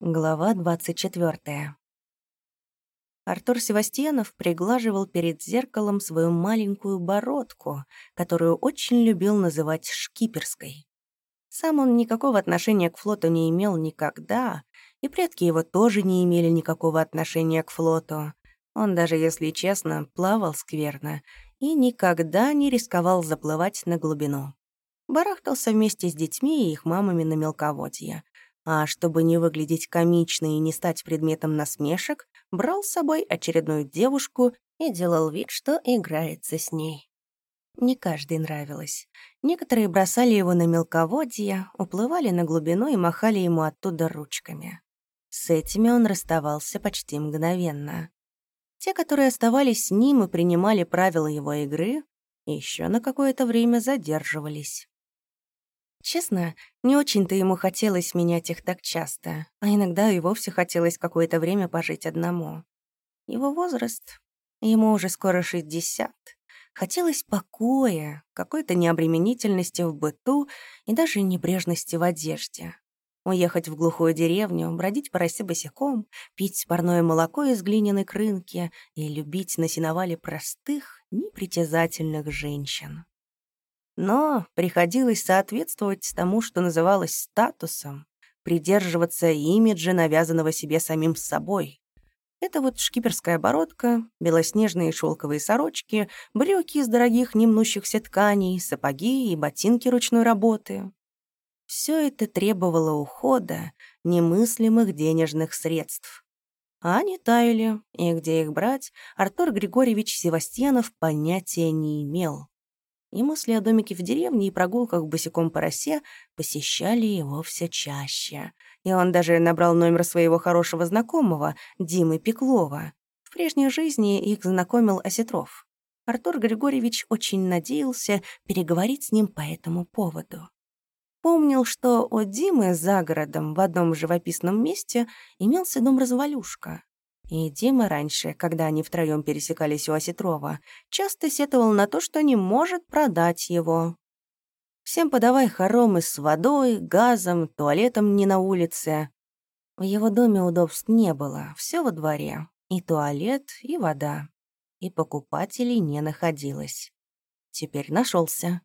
Глава 24. Артур Севастьянов приглаживал перед зеркалом свою маленькую бородку, которую очень любил называть шкиперской. Сам он никакого отношения к флоту не имел никогда, и предки его тоже не имели никакого отношения к флоту. Он даже, если честно, плавал скверно и никогда не рисковал заплывать на глубину. Барахтался вместе с детьми и их мамами на мелководье — а чтобы не выглядеть комично и не стать предметом насмешек, брал с собой очередную девушку и делал вид, что играется с ней. Не каждой нравилось. Некоторые бросали его на мелководье, уплывали на глубину и махали ему оттуда ручками. С этими он расставался почти мгновенно. Те, которые оставались с ним и принимали правила его игры, еще на какое-то время задерживались. Честно, не очень-то ему хотелось менять их так часто, а иногда и вовсе хотелось какое-то время пожить одному. Его возраст, ему уже скоро 60. Хотелось покоя, какой-то необременительности в быту и даже небрежности в одежде. Уехать в глухую деревню, бродить по росе босиком, пить парное молоко из глиняной крынки и любить на сеновале простых, непритязательных женщин. Но приходилось соответствовать тому, что называлось статусом, придерживаться имиджа, навязанного себе самим собой. Это вот шкиперская бородка, белоснежные шелковые сорочки, брюки из дорогих немнущихся тканей, сапоги и ботинки ручной работы. Все это требовало ухода, немыслимых денежных средств. А они таяли, и где их брать, Артур Григорьевич Севастьянов понятия не имел и мысли о домике в деревне и прогулках босиком по росе посещали его все чаще. И он даже набрал номер своего хорошего знакомого, Димы Пеклова. В прежней жизни их знакомил Осетров. Артур Григорьевич очень надеялся переговорить с ним по этому поводу. Помнил, что у Димы за городом в одном живописном месте имелся дом-развалюшка. И Дима раньше, когда они втроем пересекались у Осетрова, часто сетовал на то, что не может продать его. Всем подавай хоромы с водой, газом, туалетом не на улице. В его доме удобств не было, все во дворе. И туалет, и вода. И покупателей не находилось. Теперь нашелся.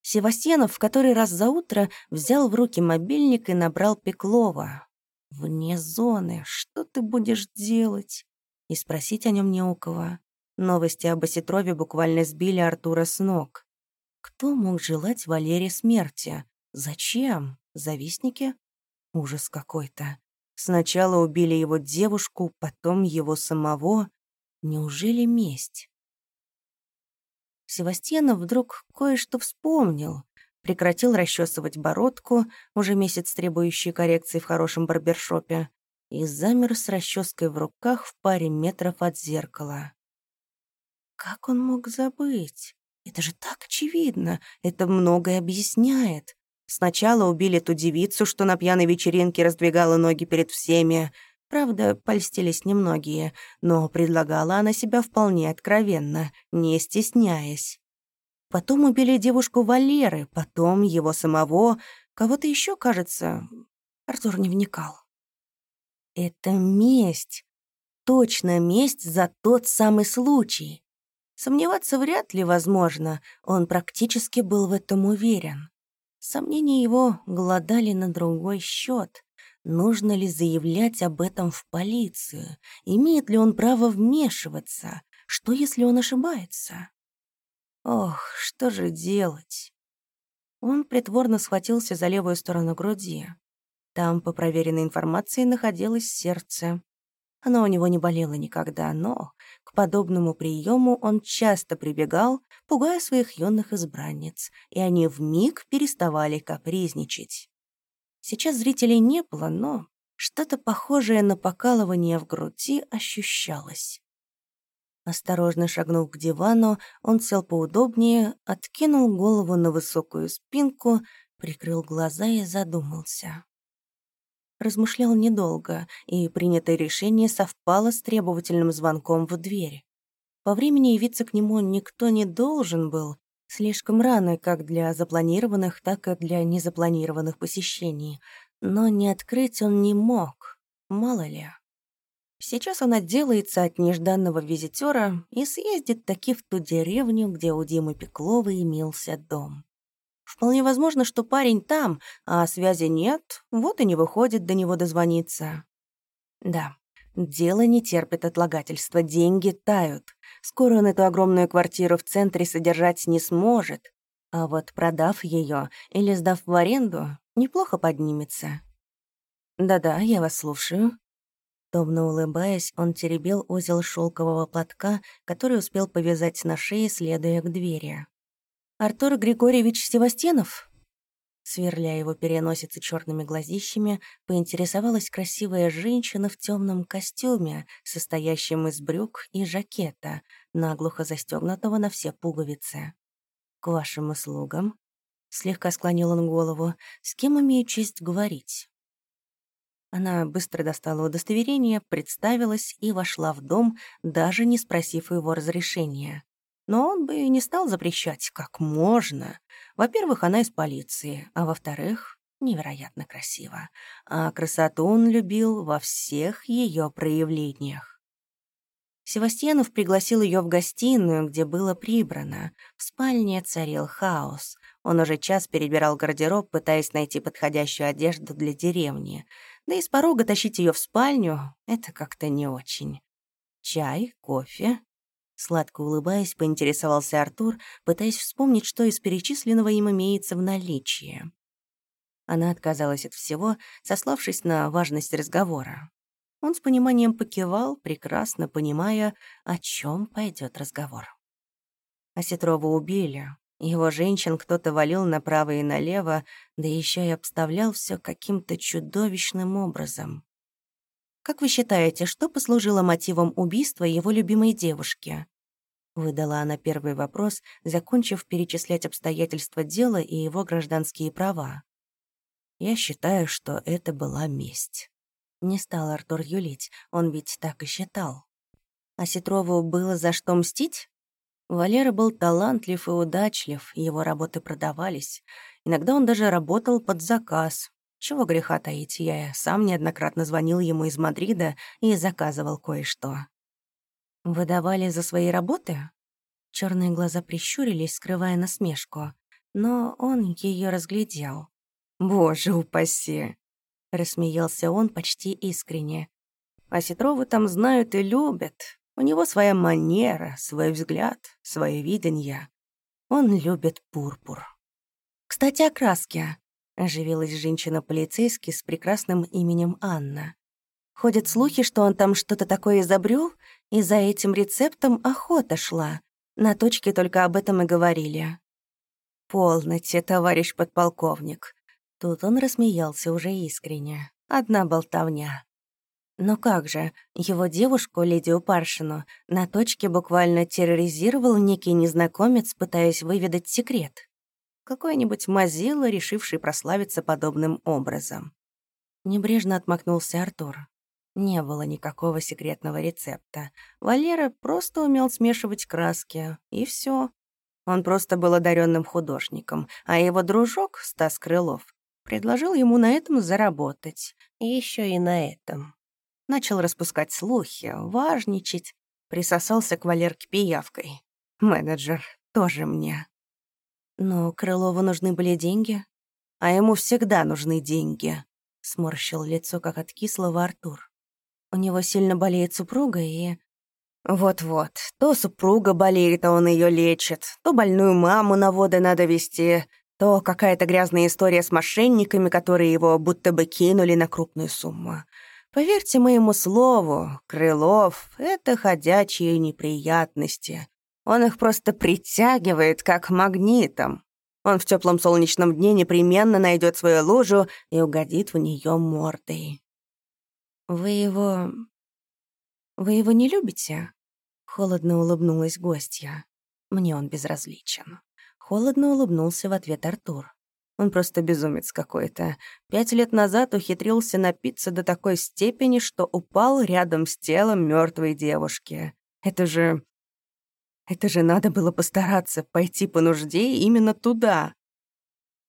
Севастьянов в который раз за утро взял в руки мобильник и набрал Пеклова. Вне зоны. Что ты будешь делать? И спросить о нем не у кого. Новости об Осетрове буквально сбили Артура с ног. Кто мог желать Валере смерти? Зачем? Завистники? Ужас какой-то. Сначала убили его девушку, потом его самого. Неужели месть? Севастьянов вдруг кое-что вспомнил прекратил расчесывать бородку, уже месяц требующий коррекции в хорошем барбершопе, и замер с расческой в руках в паре метров от зеркала. Как он мог забыть? Это же так очевидно, это многое объясняет. Сначала убили ту девицу, что на пьяной вечеринке раздвигала ноги перед всеми. Правда, польстились немногие, но предлагала она себя вполне откровенно, не стесняясь. Потом убили девушку Валеры, потом его самого, кого-то еще, кажется. Артур не вникал. Это месть. Точно месть за тот самый случай. Сомневаться вряд ли возможно, он практически был в этом уверен. Сомнения его голодали на другой счет. Нужно ли заявлять об этом в полицию? Имеет ли он право вмешиваться? Что, если он ошибается? Ох, что же делать? Он притворно схватился за левую сторону груди. Там, по проверенной информации, находилось сердце. Оно у него не болело никогда, но к подобному приему он часто прибегал, пугая своих юных избранниц, и они вмиг переставали капризничать. Сейчас зрителей не было, но что-то похожее на покалывание в груди ощущалось. Осторожно шагнув к дивану, он сел поудобнее, откинул голову на высокую спинку, прикрыл глаза и задумался. Размышлял недолго, и принятое решение совпало с требовательным звонком в дверь. По времени явиться к нему никто не должен был, слишком рано как для запланированных, так и для незапланированных посещений, но не открыть он не мог. мало ли. Сейчас он отделается от нежданного визитера и съездит таки в ту деревню, где у Димы Пеклова имелся дом. Вполне возможно, что парень там, а связи нет, вот и не выходит до него дозвониться. Да, дело не терпит отлагательства, деньги тают. Скоро он эту огромную квартиру в центре содержать не сможет, а вот продав ее или сдав в аренду, неплохо поднимется. «Да-да, я вас слушаю». Томно улыбаясь, он теребил узел шелкового платка, который успел повязать на шее, следуя к двери. Артур Григорьевич Севастьянов?» Сверля его переносицы черными глазищами, поинтересовалась красивая женщина в темном костюме, состоящем из брюк и жакета, наглухо застегнутого на все пуговицы. «К вашим услугам», — слегка склонил он голову, — «с кем имею честь говорить?» Она быстро достала удостоверение, представилась и вошла в дом, даже не спросив его разрешения. Но он бы и не стал запрещать, как можно. Во-первых, она из полиции, а во-вторых, невероятно красиво. А красоту он любил во всех ее проявлениях. Севастьянов пригласил ее в гостиную, где было прибрано. В спальне царил хаос. Он уже час перебирал гардероб, пытаясь найти подходящую одежду для деревни. Да и с порога тащить ее в спальню — это как-то не очень. Чай, кофе, Сладко улыбаясь, поинтересовался Артур, пытаясь вспомнить, что из перечисленного им имеется в наличии. Она отказалась от всего, сославшись на важность разговора. Он с пониманием покивал, прекрасно понимая, о чем пойдет разговор. Осетрова убили. Его женщин кто-то валил направо и налево, да еще и обставлял все каким-то чудовищным образом. Как вы считаете, что послужило мотивом убийства его любимой девушки? Выдала она первый вопрос, закончив перечислять обстоятельства дела и его гражданские права. Я считаю, что это была месть. Не стал Артур юлить, он ведь так и считал. А Сетрову было за что мстить? Валера был талантлив и удачлив, его работы продавались. Иногда он даже работал под заказ. Чего греха таить, я сам неоднократно звонил ему из Мадрида и заказывал кое-что. «Выдавали за свои работы?» Черные глаза прищурились, скрывая насмешку, но он ее разглядел. «Боже упаси!» — рассмеялся он почти искренне. «А Сетровы там знают и любят. У него своя манера, свой взгляд, свое видение. Он любит пурпур». «Кстати, о краске», — оживилась женщина-полицейский с прекрасным именем Анна. Ходят слухи, что он там что-то такое изобрел, и за этим рецептом охота шла. На точке только об этом и говорили. «Полноте, товарищ подполковник». Тут он рассмеялся уже искренне. Одна болтовня. Но как же, его девушку, Лидию Паршину, на точке буквально терроризировал некий незнакомец, пытаясь выведать секрет. Какой-нибудь мазила, решивший прославиться подобным образом. Небрежно отмахнулся Артур. Не было никакого секретного рецепта. Валера просто умел смешивать краски, и все. Он просто был одаренным художником, а его дружок, Стас Крылов, предложил ему на этом заработать. И еще и на этом. Начал распускать слухи, важничать, присосался к Валерке пиявкой. Менеджер тоже мне. Но Крылову нужны были деньги, а ему всегда нужны деньги. Сморщил лицо, как от кислого Артур. У него сильно болеет супруга и... Вот-вот, то супруга болеет, а он ее лечит, то больную маму на воды надо вести, то какая-то грязная история с мошенниками, которые его будто бы кинули на крупную сумму. Поверьте моему слову, Крылов — это ходячие неприятности. Он их просто притягивает, как магнитом. Он в теплом солнечном дне непременно найдет свою ложу и угодит в нее мордой. «Вы его... вы его не любите?» Холодно улыбнулась гостья. Мне он безразличен. Холодно улыбнулся в ответ Артур. Он просто безумец какой-то. Пять лет назад ухитрился напиться до такой степени, что упал рядом с телом мертвой девушки. Это же... Это же надо было постараться, пойти по нужде именно туда.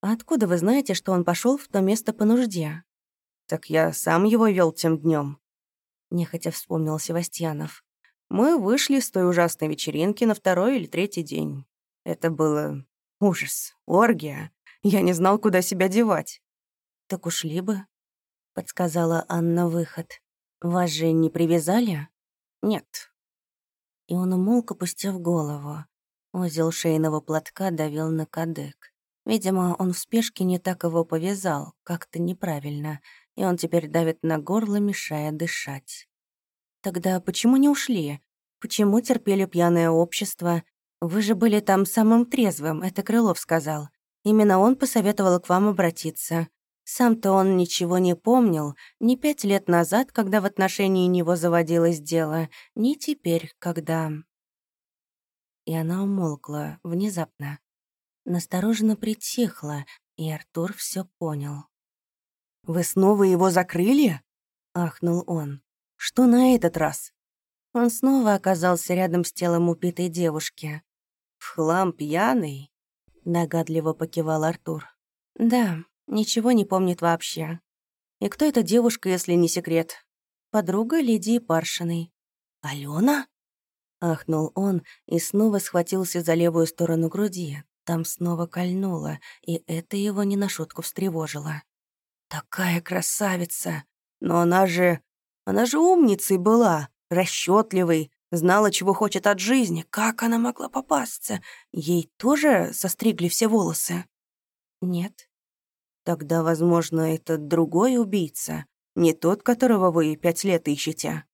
А откуда вы знаете, что он пошел в то место по нужде? Так я сам его вел тем днем. Нехотя вспомнил Севастьянов. Мы вышли с той ужасной вечеринки на второй или третий день. Это было ужас, оргия. Я не знал, куда себя девать. «Так ушли бы», — подсказала Анна выход. «Вас же не привязали?» «Нет». И он умолк, опустив голову. Узел шейного платка давил на кадык. Видимо, он в спешке не так его повязал, как-то неправильно, и он теперь давит на горло, мешая дышать. Тогда почему не ушли? Почему терпели пьяное общество? Вы же были там самым трезвым, это Крылов сказал. Именно он посоветовал к вам обратиться. Сам-то он ничего не помнил, ни пять лет назад, когда в отношении него заводилось дело, ни теперь, когда... И она умолкла внезапно. Настороженно притихла, и Артур все понял. «Вы снова его закрыли?» — ахнул он. «Что на этот раз?» Он снова оказался рядом с телом убитой девушки. «В хлам пьяный?» — догадливо покивал Артур. «Да, ничего не помнит вообще. И кто эта девушка, если не секрет? Подруга Лидии Паршиной». «Алена?» — ахнул он и снова схватился за левую сторону груди. Там снова кольнуло, и это его не на шутку встревожило. «Такая красавица! Но она же... Она же умницей была, расчетливой, знала, чего хочет от жизни. Как она могла попасться? Ей тоже состригли все волосы?» «Нет». «Тогда, возможно, это другой убийца, не тот, которого вы пять лет ищете».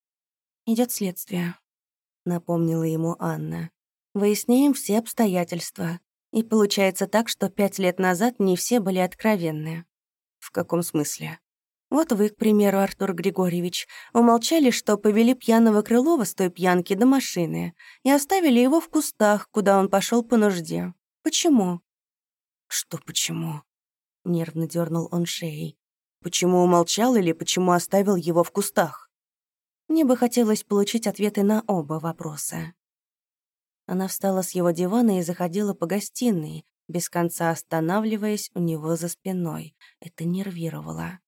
Идет следствие», — напомнила ему Анна. «Выясняем все обстоятельства. И получается так, что пять лет назад не все были откровенны. В каком смысле? Вот вы, к примеру, Артур Григорьевич, умолчали, что повели пьяного Крылова с той пьянки до машины и оставили его в кустах, куда он пошел по нужде. Почему? Что почему? Нервно дернул он шеей. Почему умолчал или почему оставил его в кустах? Мне бы хотелось получить ответы на оба вопроса. Она встала с его дивана и заходила по гостиной, без конца останавливаясь у него за спиной. Это нервировало.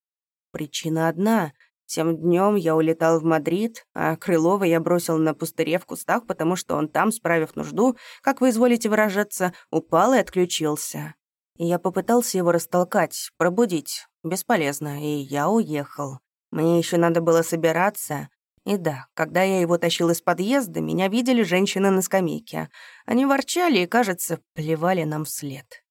Причина одна. Тем днем я улетал в Мадрид, а Крылова я бросил на пустыре в кустах, потому что он там, справив нужду, как вы изволите выражаться, упал и отключился. И я попытался его растолкать, пробудить. Бесполезно, и я уехал. Мне еще надо было собираться, и да, когда я его тащил из подъезда, меня видели женщины на скамейке. Они ворчали и, кажется, плевали нам вслед.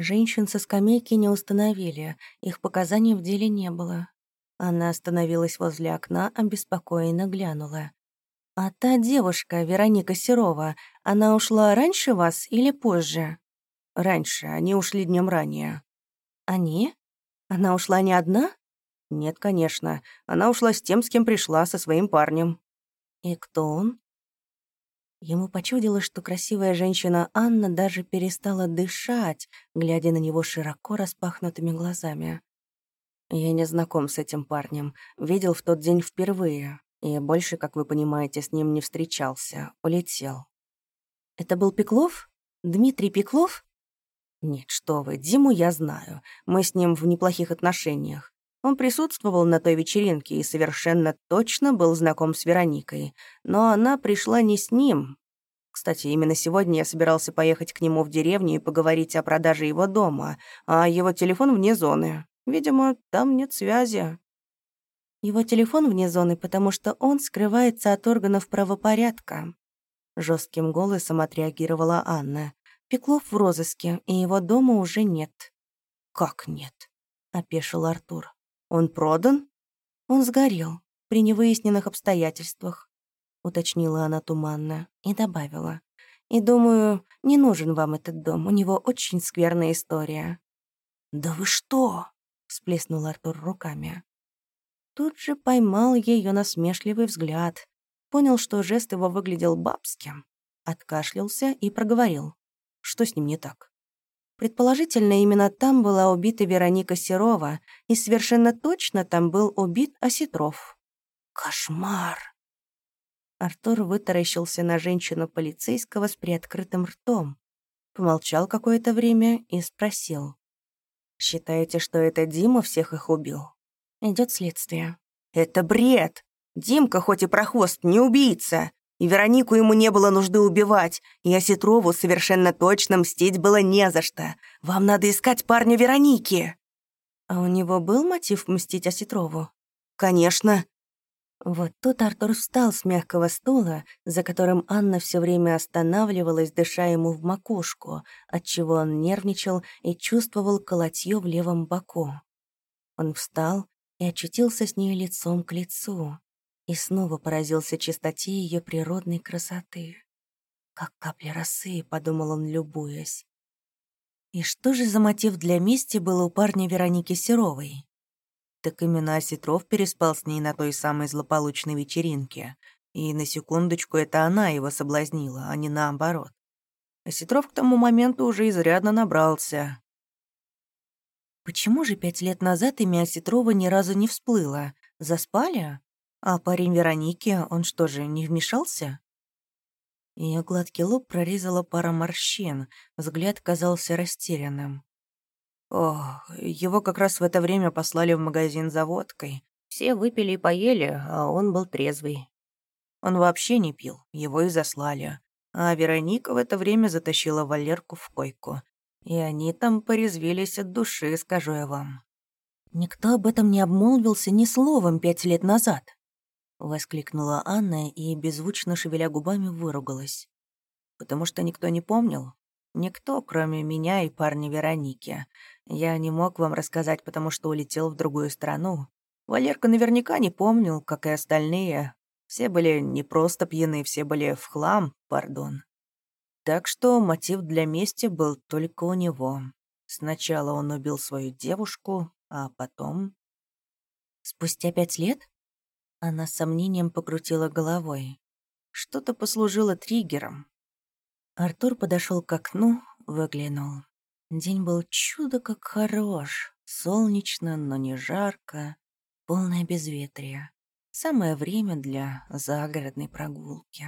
Женщин со скамейки не установили, их показаний в деле не было. Она остановилась возле окна, обеспокоенно глянула. «А та девушка, Вероника Серова, она ушла раньше вас или позже?» «Раньше, они ушли днем ранее». «Они? Она ушла не одна?» «Нет, конечно. Она ушла с тем, с кем пришла, со своим парнем». «И кто он?» Ему почудилось, что красивая женщина Анна даже перестала дышать, глядя на него широко распахнутыми глазами. «Я не знаком с этим парнем. Видел в тот день впервые. И больше, как вы понимаете, с ним не встречался. Улетел». «Это был Пеклов? Дмитрий Пеклов?» «Нет, что вы, Диму я знаю. Мы с ним в неплохих отношениях. Он присутствовал на той вечеринке и совершенно точно был знаком с Вероникой, но она пришла не с ним. Кстати, именно сегодня я собирался поехать к нему в деревню и поговорить о продаже его дома, а его телефон вне зоны. Видимо, там нет связи. Его телефон вне зоны, потому что он скрывается от органов правопорядка. Жестким голосом отреагировала Анна. Пеклов в розыске, и его дома уже нет. «Как нет?» — опешил Артур. Он продан? Он сгорел при невыясненных обстоятельствах, уточнила она туманно и добавила. И думаю, не нужен вам этот дом, у него очень скверная история. Да вы что? всплеснул Артур руками. Тут же поймал ее насмешливый взгляд, понял, что жест его выглядел бабским, откашлялся и проговорил. Что с ним не так? Предположительно, именно там была убита Вероника Серова, и совершенно точно там был убит Осетров. «Кошмар!» Артур вытаращился на женщину полицейского с приоткрытым ртом, помолчал какое-то время и спросил. «Считаете, что это Дима всех их убил?» Идет следствие. Это бред. Димка хоть и прохвост, не убийца. И Веронику ему не было нужды убивать, и Осетрову совершенно точно мстить было не за что. Вам надо искать парня Вероники». «А у него был мотив мстить Осетрову?» «Конечно». Вот тут Артур встал с мягкого стула, за которым Анна все время останавливалась, дыша ему в макушку, отчего он нервничал и чувствовал колотье в левом боку. Он встал и очутился с ней лицом к лицу и снова поразился чистоте ее природной красоты. «Как капля росы», — подумал он, любуясь. И что же за мотив для мести был у парня Вероники Серовой? Так именно Осетров переспал с ней на той самой злополучной вечеринке. И на секундочку это она его соблазнила, а не наоборот. Осетров к тому моменту уже изрядно набрался. Почему же пять лет назад имя Осетрова ни разу не всплыло? Заспали? А парень Вероники, он что же, не вмешался? Ее гладкий лоб прорезала пара морщин, взгляд казался растерянным. О, его как раз в это время послали в магазин за водкой. Все выпили и поели, а он был трезвый. Он вообще не пил, его и заслали. А Вероника в это время затащила Валерку в койку. И они там порезвились от души, скажу я вам. Никто об этом не обмолвился ни словом пять лет назад. — воскликнула Анна и, беззвучно шевеля губами, выругалась. «Потому что никто не помнил. Никто, кроме меня и парня Вероники. Я не мог вам рассказать, потому что улетел в другую страну. Валерка наверняка не помнил, как и остальные. Все были не просто пьяны, все были в хлам, пардон. Так что мотив для мести был только у него. Сначала он убил свою девушку, а потом... Спустя пять лет? Она с сомнением покрутила головой. Что-то послужило триггером. Артур подошел к окну, выглянул. День был чудо как хорош. Солнечно, но не жарко. Полное безветрие. Самое время для загородной прогулки.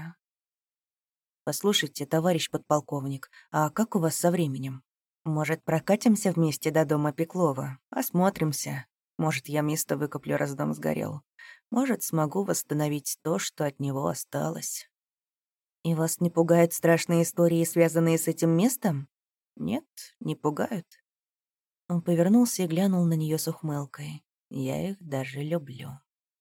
«Послушайте, товарищ подполковник, а как у вас со временем? Может, прокатимся вместе до дома Пеклова? Осмотримся. Может, я место выкоплю, раз дом сгорел. Может, смогу восстановить то, что от него осталось. И вас не пугают страшные истории, связанные с этим местом? Нет, не пугают. Он повернулся и глянул на нее с ухмылкой. Я их даже люблю.